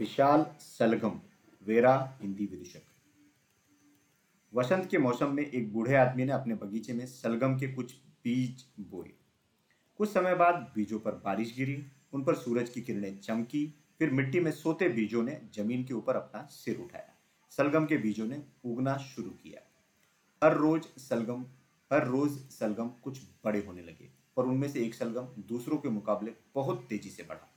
विशाल सलगम, वेरा हिंदी विदूषक। वसंत के मौसम में एक बूढ़े आदमी ने अपने बगीचे में सलगम के कुछ बीज बोए। कुछ समय बाद बीजों पर बारिश गिरी, उन पर सूरज की किरणें चमकी, फिर मिट्टी में सोते बीजों ने ज़मीन के ऊपर अपना सिर उठाया। सलगम के बीजों ने उगना शुरू किया। हर रोज सलगम, हर रोज सलगम कुछ बड़े होने लगे और उनमें से एक सलगम दूसरों के मुकाबले बहुत तेज़ी से बढ़ा।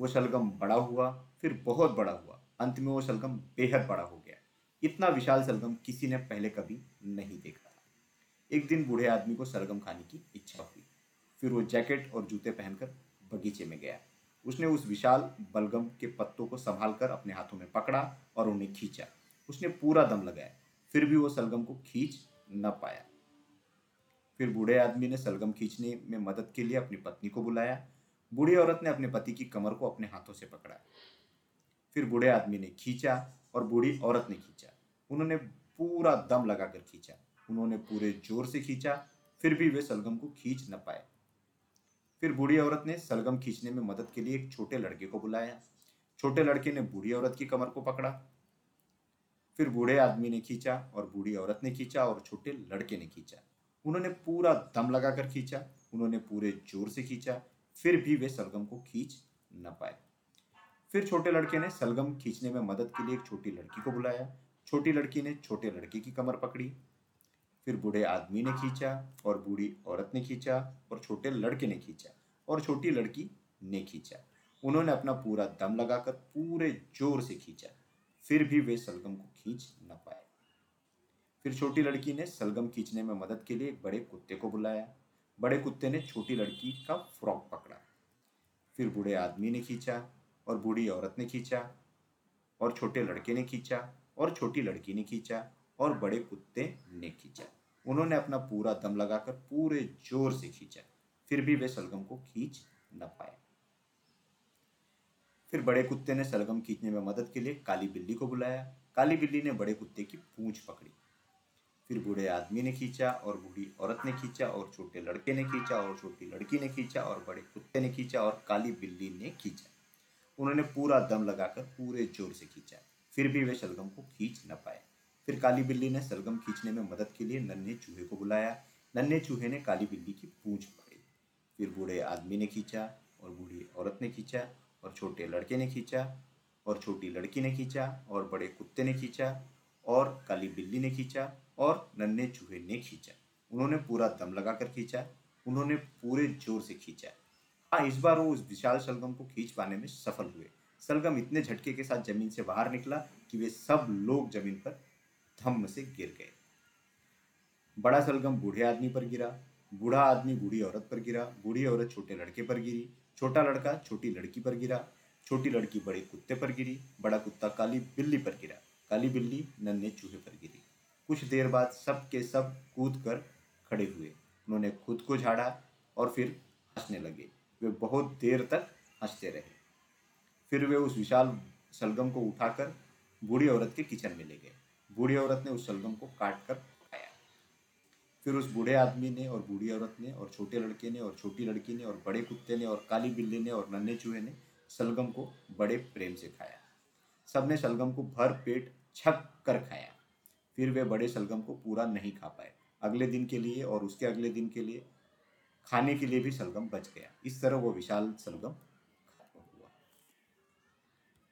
वो शलगम बड़ा हुआ, फिर बहुत बड़ा हुआ। अंत में वो शलगम बेहद बड़ा हो गया। इतना विशाल शलगम किसी ने पहले कभी नहीं देखा एक दिन बूढ़े आदमी को शलगम खाने की इच्छा हुई। फिर वो जैकेट और जूते पहनकर बगीचे में गया। उसने उस विशाल बलगम के पत्तों को संभाल कर अपने हाथों में पकड़ा और उन्हें खींचा। उसने पूरा दम लगाया। फिर भी वो सलगम को खींच न पाया। फिर बूढ़े आदमी ने सलगम खींचने में मदद के लिए अपनी पत्नी को बुलाया। बूढ़ी औरत ने अपने पति की कमर को अपने हाथों से पकड़ा। फिर बूढ़े आदमी ने खींचा और बूढ़ी औरत ने खींचा। उन्होंने पूरा दम लगाकर खींचा। उन्होंने पूरे ज़ोर से खींचा, फिर भी वे सलगम को खींच न पाए। फिर बूढ़ी औरत ने सलगम खींचने में मदद के लिए एक छोटे लड़के को बुलाया। छोटे लड़के ने बूढ़ी औरत की कमर को पकड़ा। फिर बूढ़े आदमी ने खींचा और बूढ़ी औरत ने खींचा और छोटे लड़के ने खींचा। उन्होंने पूरा दम लगाकर खींचा। उन्होंने पूरे ज़ोर से खींचा। फिर भी वे सलगम को खींच न पाए। फिर छोटे लड़के ने सलगम खींचने में मदद के लिए एक छोटी लड़की को बुलाया। छोटी लड़की ने छोटे लड़के की कमर पकड़ी। फिर बूढ़े आदमी ने खींचा और बूढ़ी औरत ने खींचा और छोटे लड़के ने खींचा और छोटी लड़की ने खींचा। उन्होंने अपना पूरा दम लगाकर पूरे ज़ोर से खींचा। फिर भी वे सलगम को खींच न पाए। फिर छोटी लड़की ने सलगम खींचने में मदद के लिए एक बड़े कुत्ते को बुलाया। बड़े कुत्ते ने छोटी लड़की का फ्रॉक पकड़ा। फिर बूढ़े आदमी ने खींचा और बूढ़ी औरत ने खींचा और छोटे लड़के ने खींचा और छोटी लड़की ने खींचा और बड़े कुत्ते ने खींचा। उन्होंने अपना पूरा दम लगाकर पूरे ज़ोर से खींचा। फिर भी वे सलगम को खींच न पाए। फिर बड़े कुत्ते ने सलगम खींचने में मदद के लिए काली बिल्ली को बुलाया। काली बिल्ली ने बड़े कुत्ते की पूंछ पकड़ी। फिर बूढ़े आदमी ने खींचा और बूढ़ी औरत ने खींचा और छोटे लड़के ने खींचा और छोटी लड़की ने खींचा और बड़े कुत्ते ने खींचा और काली बिल्ली ने खींचा उन्होंने पूरा दम लगाकर पूरे ज़ोर से खींचा फिर भी वे शलगम को खींच न पाए फिर काली बिल्ली ने सलगम खींचने में मदद के लिए नन्हे चूहे को बुलाया नन्हे चूहे ने काली बिल्ली की पूंछ पकड़ी फिर बूढ़े आदमी ने खींचा और बूढ़ी औरत ने खींचा और छोटे लड़के ने खींचा और छोटी लड़की ने खींचा और बड़े कुत्ते ने खींचा और काली बिल्ली ने खींचा और नन्हे चूहे ने खींचा। उन्होंने पूरा दम लगाकर खींचा, उन्होंने पूरे ज़ोर से खींचा। हाँ इस बार वो उस विशाल शलगम को खींच पाने में सफल हुए। सलगम इतने झटके के साथ ज़मीन से बाहर निकला कि वे सब लोग ज़मीन पर धम्म से गिर गए। बड़ा सलगम बूढ़े आदमी पर गिरा, बूढ़ा आदमी बूढ़ी औरत पर गिरा, बूढ़ी औरत छोटे लड़के पर गिरी, छोटा लड़का छोटी लड़की पर गिरा, छोटी लड़की बड़े कुत्ते पर गिरी, बड़ा कुत्ता काली बिल्ली पर गिरा। काली बिल्ली नन्हे चूहे पर गिरी। कुछ देर बाद सब के सब कूद कर खड़े हुए। उन्होंने खुद को झाड़ा और फिर हंसने लगे। वे बहुत देर तक हँसते रहे। फिर वे उस विशाल सलगम को उठाकर बूढ़ी औरत के किचन में ले गए। बूढ़ी औरत ने उस सलगम को काट कर खाया। फिर उस बूढ़े आदमी ने और बूढ़ी औरत ने और छोटे लड़के ने और छोटी लड़की ने और बड़े कुत्ते ने और काली बिल्ली ने और नन्हे चूहे ने सलगम को बड़े प्रेम से खाया। सबने सलगम को भर पेट छक कर खाया। फिर वे बड़े सलगम को पूरा नहीं खा पाए। अगले दिन के लिए और उसके अगले दिन के लिए खाने के लिए भी सलगम बच गया। इस तरह वो विशाल सलगम